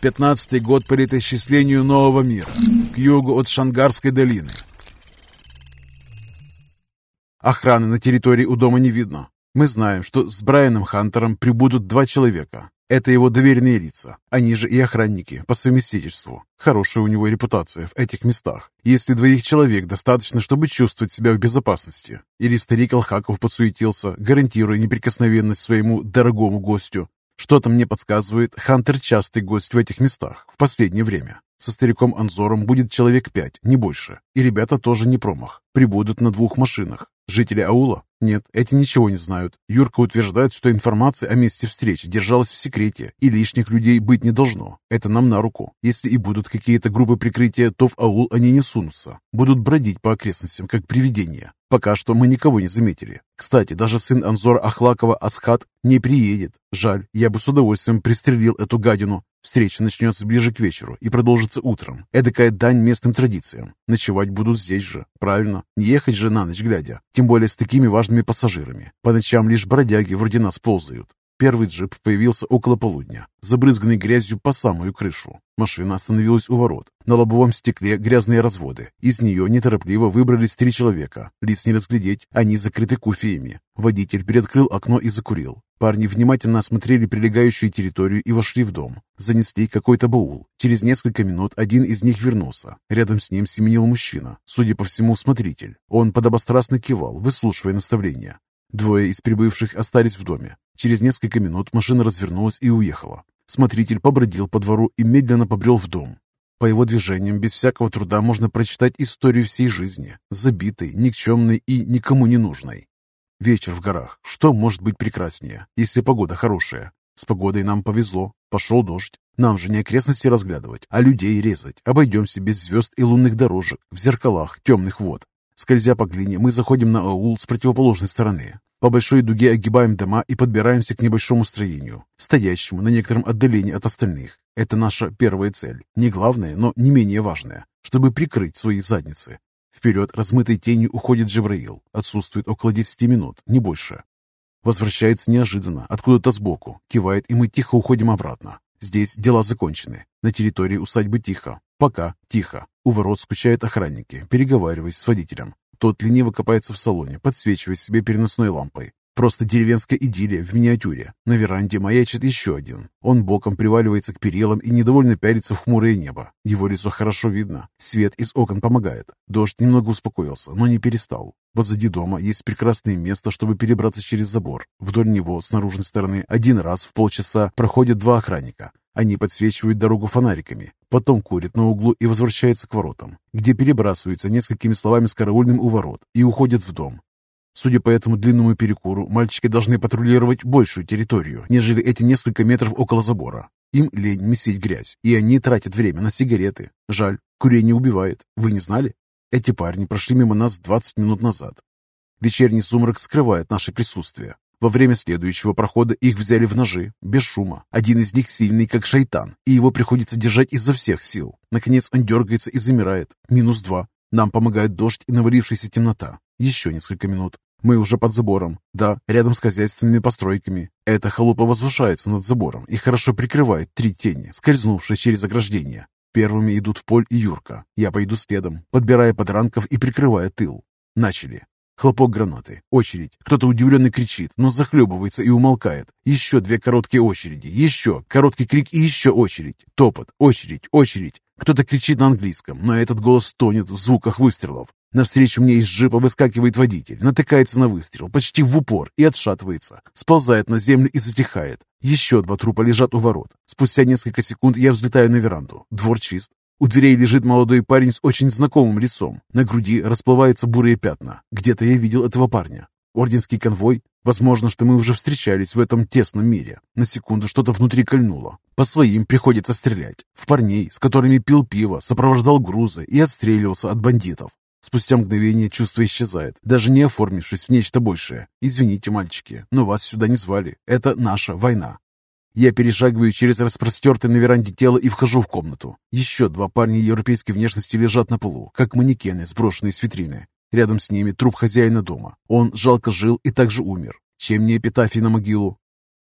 Пятнадцатый год по летоисчислению нового мира. К югу от Шангарской долины. Охраны на территории у дома не видно. Мы знаем, что с Брайаном Хантером прибудут два человека. Это его доверенные лица. Они же и охранники по совместительству. Хорошая у него репутация в этих местах. Если двоих человек достаточно, чтобы чувствовать себя в безопасности. Или старик Алхаков подсуетился, гарантируя неприкосновенность своему дорогому гостю. Что-то мне подсказывает, Хантер частый гость в этих местах в последнее время. Со стариком Анзором будет человек пять, не больше. И ребята тоже не промах. Прибудут на двух машинах. Жители аула? Нет, эти ничего не знают. Юрка утверждает, что информация о месте встречи держалась в секрете, и лишних людей быть не должно. Это нам на руку. Если и будут какие-то группы прикрытия, то в аул они не сунутся. Будут бродить по окрестностям, как привидения. Пока что мы никого не заметили. Кстати, даже сын Анзора Ахлакова Асхат не приедет. Жаль, я бы с удовольствием пристрелил эту гадину. Встреча начнется ближе к вечеру и продолжится утром. Эдакая дань местным традициям. Ночевать будут здесь же. Правильно. Не ехать же на ночь глядя. Тем более с такими важными пассажирами. По ночам лишь бродяги вроде нас ползают. Первый джип появился около полудня, забрызганный грязью по самую крышу. Машина остановилась у ворот. На лобовом стекле грязные разводы. Из нее неторопливо выбрались три человека. Лиц не разглядеть, они закрыты куфиями. Водитель приоткрыл окно и закурил. Парни внимательно осмотрели прилегающую территорию и вошли в дом. Занесли какой-то баул. Через несколько минут один из них вернулся. Рядом с ним семенил мужчина, судя по всему, смотритель. Он подобострастно кивал, выслушивая наставления. Двое из прибывших остались в доме. Через несколько минут машина развернулась и уехала. Смотритель побродил по двору и медленно побрел в дом. По его движениям без всякого труда можно прочитать историю всей жизни, забитой, никчемной и никому не нужной. Вечер в горах. Что может быть прекраснее, если погода хорошая? С погодой нам повезло. Пошел дождь. Нам же не окрестности разглядывать, а людей резать. Обойдемся без звезд и лунных дорожек, в зеркалах темных вод. Скользя по глине, мы заходим на аул с противоположной стороны. По большой дуге огибаем дома и подбираемся к небольшому строению, стоящему на некотором отдалении от остальных. Это наша первая цель. Не главная, но не менее важная, чтобы прикрыть свои задницы. Вперед размытой тенью уходит Джебраил. Отсутствует около 10 минут, не больше. Возвращается неожиданно, откуда-то сбоку. Кивает, и мы тихо уходим обратно. Здесь дела закончены. На территории усадьбы тихо. Пока тихо. У ворот скучают охранники, переговариваясь с водителем. Тот лениво копается в салоне, подсвечивая себе переносной лампой. Просто деревенская идиллия в миниатюре. На веранде маячит еще один. Он боком приваливается к перилам и недовольно пялится в хмурое небо. Его лицо хорошо видно. Свет из окон помогает. Дождь немного успокоился, но не перестал. Позади дома есть прекрасное место, чтобы перебраться через забор. Вдоль него, с наружной стороны, один раз в полчаса проходят два охранника. Они подсвечивают дорогу фонариками, потом курят на углу и возвращаются к воротам, где перебрасываются несколькими словами с караульным у ворот и уходят в дом. Судя по этому длинному перекуру, мальчики должны патрулировать большую территорию, нежели эти несколько метров около забора. Им лень месить грязь, и они тратят время на сигареты. Жаль, курение убивает. Вы не знали? Эти парни прошли мимо нас 20 минут назад. Вечерний сумрак скрывает наше присутствие. Во время следующего прохода их взяли в ножи, без шума. Один из них сильный, как шайтан, и его приходится держать изо всех сил. Наконец он дергается и замирает. Минус два. Нам помогает дождь и навалившаяся темнота. Еще несколько минут. Мы уже под забором. Да, рядом с хозяйственными постройками. Эта халупа возвышается над забором и хорошо прикрывает три тени, скользнувшие через ограждение. Первыми идут Поль и Юрка. Я пойду следом, подбирая подранков и прикрывая тыл. Начали. Хлопок гранаты. Очередь. Кто-то удивленно кричит, но захлебывается и умолкает. Еще две короткие очереди. Еще. Короткий крик и еще очередь. Топот. Очередь. Очередь. Кто-то кричит на английском, но этот голос тонет в звуках выстрелов. Навстречу мне из джипа выскакивает водитель, натыкается на выстрел, почти в упор, и отшатывается. Сползает на землю и затихает. Еще два трупа лежат у ворот. Спустя несколько секунд я взлетаю на веранду. Двор чист. У дверей лежит молодой парень с очень знакомым лицом. На груди расплываются бурые пятна. Где-то я видел этого парня. Орденский конвой? Возможно, что мы уже встречались в этом тесном мире. На секунду что-то внутри кольнуло. По своим приходится стрелять. В парней, с которыми пил пиво, сопровождал грузы и отстреливался от бандитов. Спустя мгновение чувство исчезает, даже не оформившись в нечто большее. «Извините, мальчики, но вас сюда не звали. Это наша война. Я перешагиваю через распростертое на веранде тело и вхожу в комнату. Еще два парня европейской внешности лежат на полу, как манекены, сброшенные с витрины. Рядом с ними труп хозяина дома. Он жалко жил и также умер. Чем не эпитафий на могилу?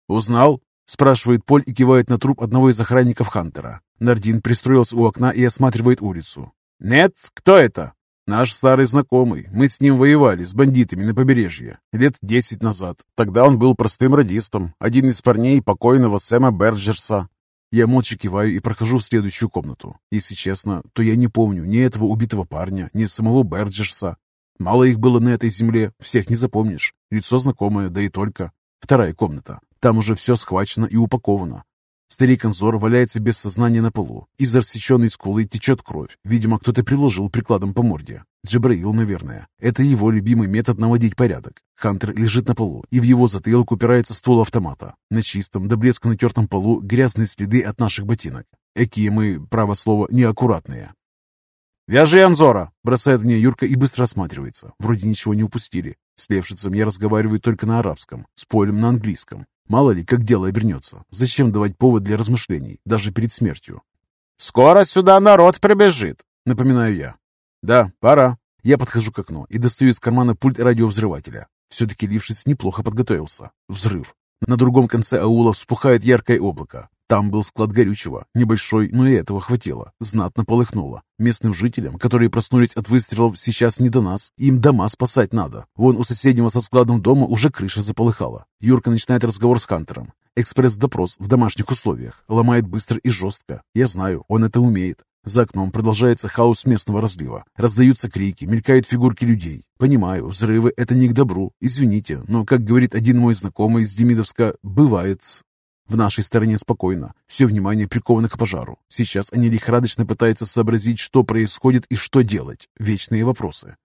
«Узнал?» спрашивает Поль и кивает на труп одного из охранников Хантера. Нардин пристроился у окна и осматривает улицу. «Нет, кто это?» «Наш старый знакомый. Мы с ним воевали, с бандитами на побережье, лет десять назад. Тогда он был простым радистом, один из парней покойного Сэма Берджерса. Я молча киваю и прохожу в следующую комнату. Если честно, то я не помню ни этого убитого парня, ни самого Берджерса. Мало их было на этой земле, всех не запомнишь. Лицо знакомое, да и только. Вторая комната. Там уже все схвачено и упаковано. Старик Анзор валяется без сознания на полу. Из рассеченной скулы течет кровь. Видимо, кто-то приложил прикладом по морде. Джабраил, наверное. Это его любимый метод наводить порядок. Хантер лежит на полу, и в его затылок упирается ствол автомата. На чистом, до блеска натертом полу грязные следы от наших ботинок. Экие мы, право слово, неаккуратные. «Вяжи Анзора!» – бросает мне Юрка и быстро осматривается. Вроде ничего не упустили. С Левшицем я разговариваю только на арабском, с Полем на английском. Мало ли, как дело обернется. Зачем давать повод для размышлений, даже перед смертью? «Скоро сюда народ прибежит», — напоминаю я. «Да, пора». Я подхожу к окну и достаю из кармана пульт радиовзрывателя. Все-таки Лившиц неплохо подготовился. Взрыв. На другом конце аула вспухает яркое облако. Там был склад горючего, небольшой, но и этого хватило. Знатно полыхнуло. Местным жителям, которые проснулись от выстрелов, сейчас не до нас. Им дома спасать надо. Вон у соседнего со складом дома уже крыша заполыхала. Юрка начинает разговор с Хантером. Экспресс-допрос в домашних условиях. Ломает быстро и жестко. Я знаю, он это умеет. За окном продолжается хаос местного разлива. Раздаются крики, мелькают фигурки людей. Понимаю, взрывы — это не к добру. Извините, но, как говорит один мой знакомый из Демидовска, бывает в нашей стороне спокойно. Все внимание приковано к пожару. Сейчас они лихорадочно пытаются сообразить, что происходит и что делать. Вечные вопросы.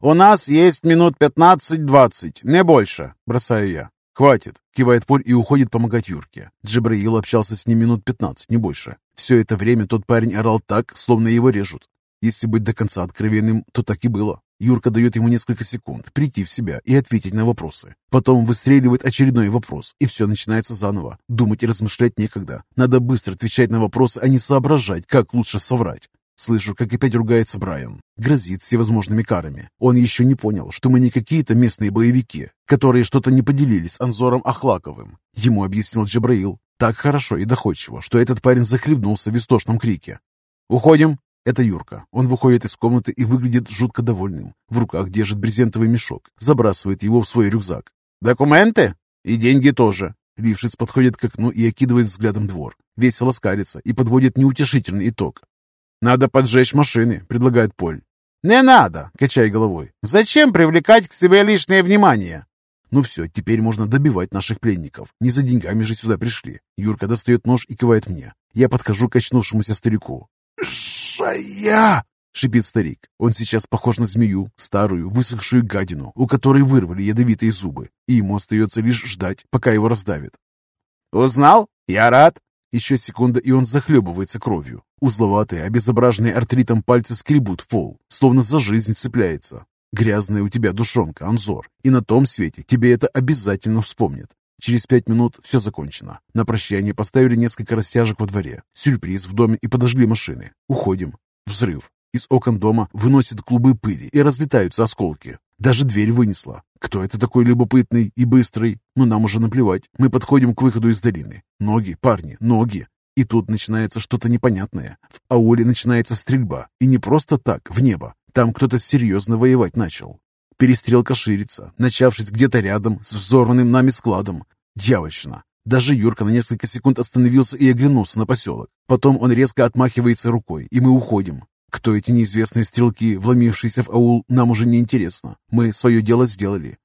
«У нас есть минут пятнадцать-двадцать, не больше», — бросаю я. «Хватит», — кивает Поль и уходит помогать Юрке. Джабраил общался с ним минут пятнадцать, не больше. Все это время тот парень орал так, словно его режут. Если быть до конца откровенным, то так и было. Юрка дает ему несколько секунд прийти в себя и ответить на вопросы. Потом выстреливает очередной вопрос, и все начинается заново. Думать и размышлять некогда. Надо быстро отвечать на вопросы, а не соображать, как лучше соврать. Слышу, как опять ругается Брайан. Грозит всевозможными карами. Он еще не понял, что мы не какие-то местные боевики, которые что-то не поделились с Анзором Ахлаковым. Ему объяснил Джабраил. Так хорошо и доходчиво, что этот парень захлебнулся в истошном крике. «Уходим!» Это Юрка. Он выходит из комнаты и выглядит жутко довольным. В руках держит брезентовый мешок, забрасывает его в свой рюкзак. «Документы?» «И деньги тоже». Лившиц подходит к окну и окидывает взглядом двор. Весело скалится и подводит неутешительный итог. «Надо поджечь машины», — предлагает Поль. «Не надо!» — качай головой. «Зачем привлекать к себе лишнее внимание?» Ну все, теперь можно добивать наших пленников. Не за деньгами же сюда пришли. Юрка достает нож и кивает мне. Я подхожу к очнувшемуся старику большая!» — шипит старик. Он сейчас похож на змею, старую, высохшую гадину, у которой вырвали ядовитые зубы, и ему остается лишь ждать, пока его раздавит. «Узнал? Я рад!» Еще секунда, и он захлебывается кровью. Узловатые, обезображенные артритом пальцы скребут пол, словно за жизнь цепляется. Грязная у тебя душонка, Анзор, и на том свете тебе это обязательно вспомнят. Через пять минут все закончено. На прощание поставили несколько растяжек во дворе, сюрприз в доме и подожгли машины. Уходим. Взрыв. Из окон дома выносят клубы пыли и разлетаются осколки. Даже дверь вынесла. Кто это такой любопытный и быстрый? Но нам уже наплевать. Мы подходим к выходу из долины. Ноги, парни, ноги. И тут начинается что-то непонятное. В ауле начинается стрельба. И не просто так, в небо. Там кто-то серьезно воевать начал. Перестрелка ширится, начавшись где-то рядом с взорванным нами складом. Дьявольщина. Даже Юрка на несколько секунд остановился и оглянулся на поселок. Потом он резко отмахивается рукой, и мы уходим. Кто эти неизвестные стрелки, вломившиеся в аул, нам уже не интересно. Мы свое дело сделали.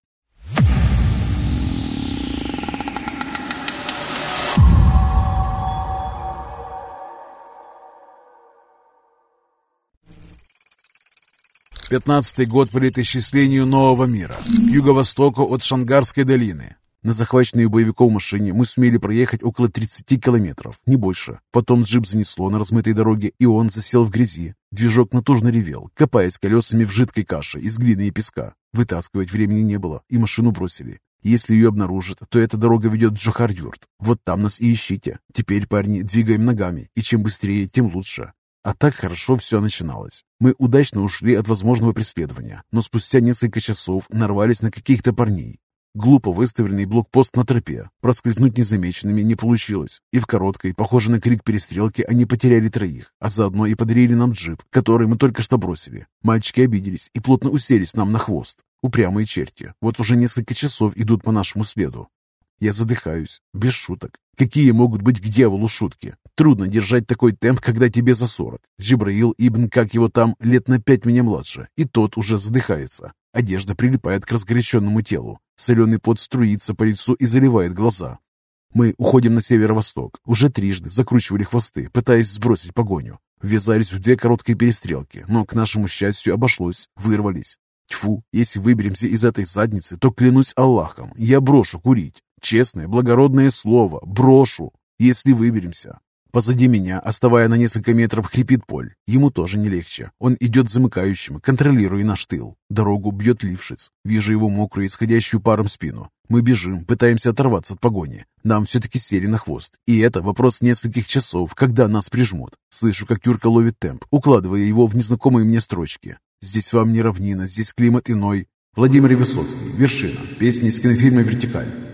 Пятнадцатый год по летоисчислению нового мира, юго-востоку от Шангарской долины. На захваченной у боевиков машине мы сумели проехать около 30 километров, не больше. Потом джип занесло на размытой дороге, и он засел в грязи. Движок натужно ревел, копаясь колесами в жидкой каше из глины и песка. Вытаскивать времени не было, и машину бросили. Если ее обнаружат, то эта дорога ведет в Джохар-Юрт. Вот там нас и ищите. Теперь, парни, двигаем ногами, и чем быстрее, тем лучше. А так хорошо все начиналось. Мы удачно ушли от возможного преследования, но спустя несколько часов нарвались на каких-то парней. Глупо выставленный блокпост на тропе. Проскользнуть незамеченными не получилось. И в короткой, похожей на крик перестрелки, они потеряли троих, а заодно и подарили нам джип, который мы только что бросили. Мальчики обиделись и плотно уселись нам на хвост. Упрямые черти. Вот уже несколько часов идут по нашему следу. Я задыхаюсь, без шуток. Какие могут быть к дьяволу шутки? Трудно держать такой темп, когда тебе за сорок. Джибраил Ибн, как его там, лет на пять меня младше, и тот уже задыхается. Одежда прилипает к разгоряченному телу. Соленый пот струится по лицу и заливает глаза. Мы уходим на северо-восток. Уже трижды закручивали хвосты, пытаясь сбросить погоню. Ввязались в две короткие перестрелки, но, к нашему счастью, обошлось, вырвались. Тьфу, если выберемся из этой задницы, то клянусь Аллахом, я брошу курить. Честное, благородное слово, брошу, если выберемся. Позади меня, оставая на несколько метров, хрипит Поль. Ему тоже не легче. Он идет замыкающим, контролируя наш тыл. Дорогу бьет лившиц. Вижу его мокрую, исходящую паром спину. Мы бежим, пытаемся оторваться от погони. Нам все-таки сели на хвост. И это вопрос нескольких часов, когда нас прижмут. Слышу, как Юрка ловит темп, укладывая его в незнакомые мне строчки. «Здесь вам не равнина, здесь климат иной». Владимир Высоцкий. Вершина. Песня из кинофильма «Вертикаль».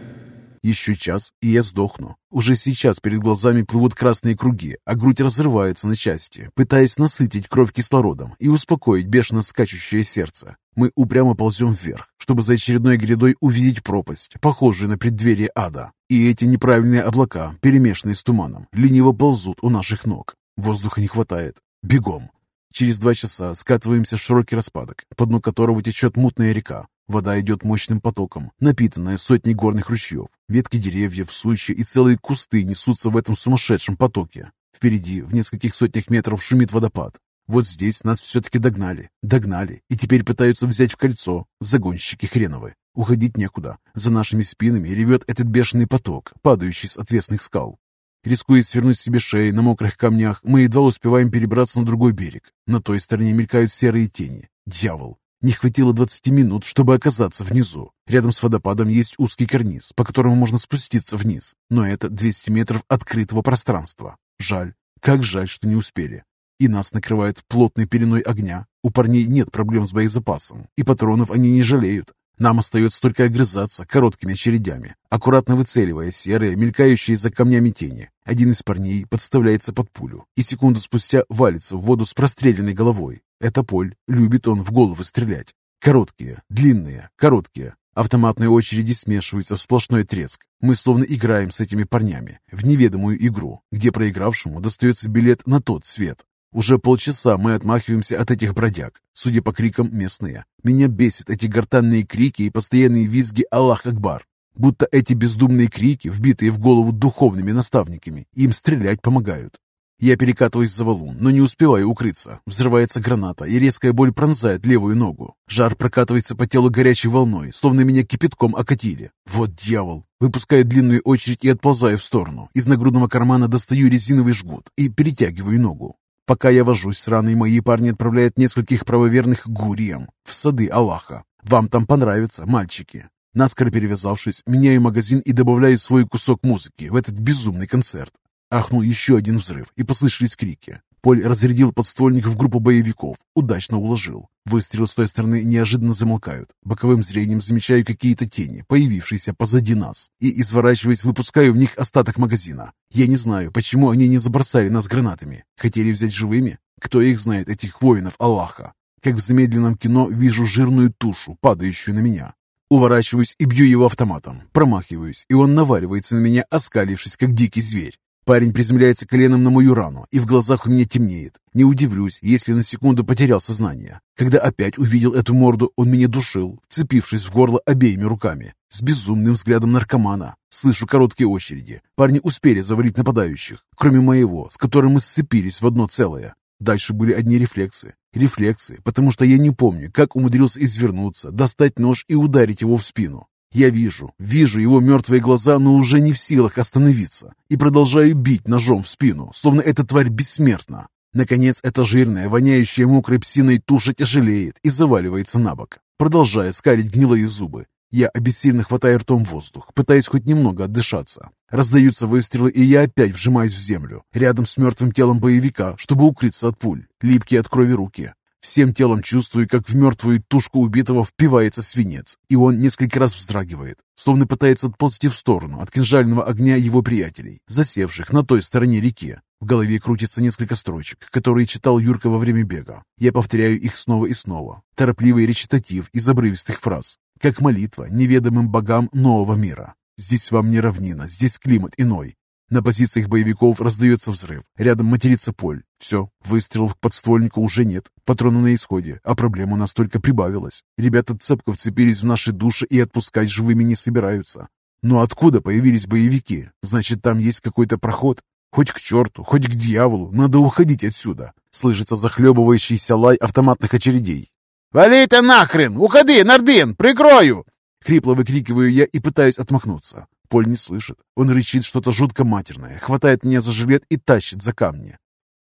Еще час, и я сдохну. Уже сейчас перед глазами плывут красные круги, а грудь разрывается на части, пытаясь насытить кровь кислородом и успокоить бешено скачущее сердце. Мы упрямо ползем вверх, чтобы за очередной грядой увидеть пропасть, похожую на преддверие ада. И эти неправильные облака, перемешанные с туманом, лениво ползут у наших ног. Воздуха не хватает. Бегом. Через два часа скатываемся в широкий распадок, по дну которого течет мутная река. Вода идет мощным потоком, напитанная сотней горных ручьев. Ветки деревьев, сучья и целые кусты несутся в этом сумасшедшем потоке. Впереди, в нескольких сотнях метров, шумит водопад. Вот здесь нас все-таки догнали, догнали, и теперь пытаются взять в кольцо. Загонщики хреновы. Уходить некуда. За нашими спинами ревет этот бешеный поток, падающий с отвесных скал. Рискуя свернуть себе шеи на мокрых камнях, мы едва успеваем перебраться на другой берег. На той стороне мелькают серые тени. Дьявол! Не хватило 20 минут, чтобы оказаться внизу. Рядом с водопадом есть узкий карниз, по которому можно спуститься вниз. Но это 200 метров открытого пространства. Жаль, как жаль, что не успели. И нас накрывает плотной пеленой огня. У парней нет проблем с боезапасом, и патронов они не жалеют. Нам остается только огрызаться короткими очередями, аккуратно выцеливая серые, мелькающие за камнями тени. Один из парней подставляется под пулю и секунду спустя валится в воду с простреленной головой. Это Поль. Любит он в головы стрелять. Короткие, длинные, короткие. Автоматные очереди смешиваются в сплошной треск. Мы словно играем с этими парнями в неведомую игру, где проигравшему достается билет на тот свет. Уже полчаса мы отмахиваемся от этих бродяг, судя по крикам местные. Меня бесит эти гортанные крики и постоянные визги «Аллах Акбар». Будто эти бездумные крики, вбитые в голову духовными наставниками, им стрелять помогают. Я перекатываюсь за валун, но не успеваю укрыться. Взрывается граната, и резкая боль пронзает левую ногу. Жар прокатывается по телу горячей волной, словно меня кипятком окатили. Вот дьявол! Выпускаю длинную очередь и отползаю в сторону. Из нагрудного кармана достаю резиновый жгут и перетягиваю ногу. Пока я вожусь с раной, мои парни отправляют нескольких правоверных гуриям в сады Аллаха. Вам там понравится, мальчики. Наскоро перевязавшись, меняю магазин и добавляю свой кусок музыки в этот безумный концерт. Ахнул еще один взрыв, и послышались крики. Поль разрядил подствольник в группу боевиков, удачно уложил. Выстрелы с той стороны неожиданно замолкают. Боковым зрением замечаю какие-то тени, появившиеся позади нас, и, изворачиваясь, выпускаю в них остаток магазина. Я не знаю, почему они не забросали нас гранатами. Хотели взять живыми? Кто их знает, этих воинов Аллаха? Как в замедленном кино вижу жирную тушу, падающую на меня. Уворачиваюсь и бью его автоматом. Промахиваюсь, и он наваливается на меня, оскалившись, как дикий зверь. Парень приземляется коленом на мою рану, и в глазах у меня темнеет. Не удивлюсь, если на секунду потерял сознание. Когда опять увидел эту морду, он меня душил, вцепившись в горло обеими руками. С безумным взглядом наркомана. Слышу короткие очереди. Парни успели завалить нападающих, кроме моего, с которым мы сцепились в одно целое. Дальше были одни рефлексы. Рефлексы, потому что я не помню, как умудрился извернуться, достать нож и ударить его в спину. Я вижу, вижу его мертвые глаза, но уже не в силах остановиться, и продолжаю бить ножом в спину, словно эта тварь бессмертна. Наконец, эта жирная, воняющая мокрой псиной туша тяжелеет и заваливается на бок, продолжая скалить гнилые зубы. Я обессильно хватаю ртом воздух, пытаясь хоть немного отдышаться. Раздаются выстрелы, и я опять вжимаюсь в землю, рядом с мертвым телом боевика, чтобы укрыться от пуль, липкие от крови руки. Всем телом чувствую, как в мертвую тушку убитого впивается свинец, и он несколько раз вздрагивает, словно пытается отползти в сторону от кинжального огня его приятелей, засевших на той стороне реки. В голове крутится несколько строчек, которые читал Юрка во время бега. Я повторяю их снова и снова. Торопливый речитатив из обрывистых фраз, как молитва неведомым богам нового мира. Здесь вам не равнина, здесь климат иной. На позициях боевиков раздается взрыв. Рядом матерится Поль. Все, выстрелов к подствольнику уже нет. Патроны на исходе, а проблема настолько прибавилась. Ребята цепко вцепились в наши души и отпускать живыми не собираются. Но откуда появились боевики? Значит, там есть какой-то проход? Хоть к черту, хоть к дьяволу, надо уходить отсюда. Слышится захлебывающийся лай автоматных очередей. «Вали ты нахрен! Уходи, Нардин! Прикрою!» Хрипло выкрикиваю я и пытаюсь отмахнуться. Поль не слышит. Он рычит что-то жутко матерное, хватает меня за жилет и тащит за камни.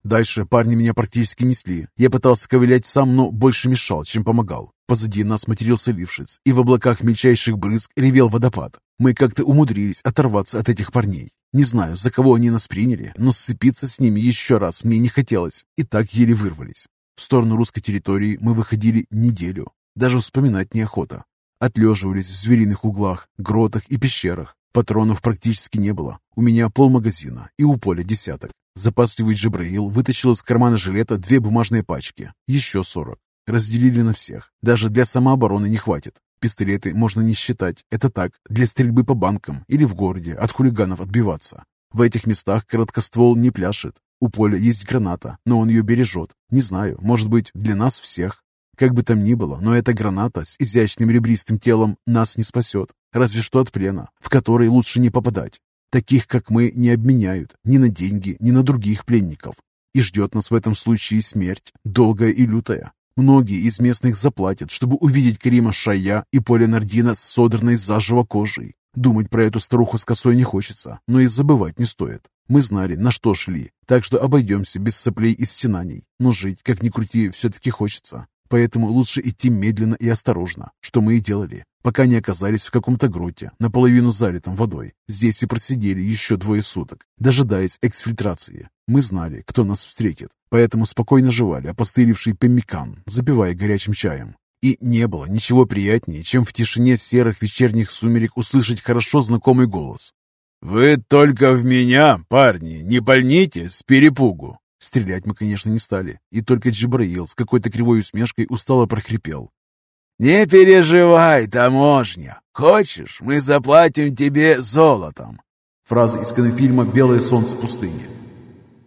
Дальше парни меня практически несли. Я пытался ковылять сам, но больше мешал, чем помогал. Позади нас матерился лившиц, и в облаках мельчайших брызг ревел водопад. Мы как-то умудрились оторваться от этих парней. Не знаю, за кого они нас приняли, но сцепиться с ними еще раз мне не хотелось, и так еле вырвались. В сторону русской территории мы выходили неделю. Даже вспоминать неохота. Отлеживались в звериных углах, гротах и пещерах. Патронов практически не было. У меня полмагазина и у поля десяток. Запасливый Джабраил вытащил из кармана жилета две бумажные пачки. Еще сорок. Разделили на всех. Даже для самообороны не хватит. Пистолеты можно не считать. Это так, для стрельбы по банкам или в городе от хулиганов отбиваться. В этих местах короткоствол не пляшет. У поля есть граната, но он ее бережет. Не знаю, может быть, для нас всех. Как бы там ни было, но эта граната с изящным ребристым телом нас не спасет, разве что от плена, в который лучше не попадать. Таких, как мы, не обменяют ни на деньги, ни на других пленников. И ждет нас в этом случае смерть, долгая и лютая. Многие из местных заплатят, чтобы увидеть Карима Шая и Поля Нардина с содранной заживо кожей. Думать про эту старуху с косой не хочется, но и забывать не стоит. Мы знали, на что шли, так что обойдемся без соплей и стенаний. Но жить, как ни крути, все-таки хочется. Поэтому лучше идти медленно и осторожно, что мы и делали, пока не оказались в каком-то гроте, наполовину залитом водой. Здесь и просидели еще двое суток, дожидаясь эксфильтрации. Мы знали, кто нас встретит, поэтому спокойно жевали опостылевший пеммикан, запивая горячим чаем. И не было ничего приятнее, чем в тишине серых вечерних сумерек услышать хорошо знакомый голос. «Вы только в меня, парни, не больните с перепугу!» Стрелять мы, конечно, не стали, и только Джибраил с какой-то кривой усмешкой устало прохрипел. «Не переживай, таможня! Хочешь, мы заплатим тебе золотом!» Фраза из кинофильма «Белое солнце пустыни».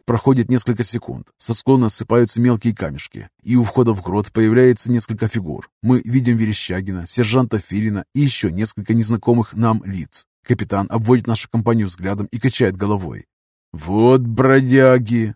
Проходит несколько секунд, со склона осыпаются мелкие камешки, и у входа в грот появляется несколько фигур. Мы видим Верещагина, сержанта Филина и еще несколько незнакомых нам лиц. Капитан обводит нашу компанию взглядом и качает головой. «Вот бродяги!»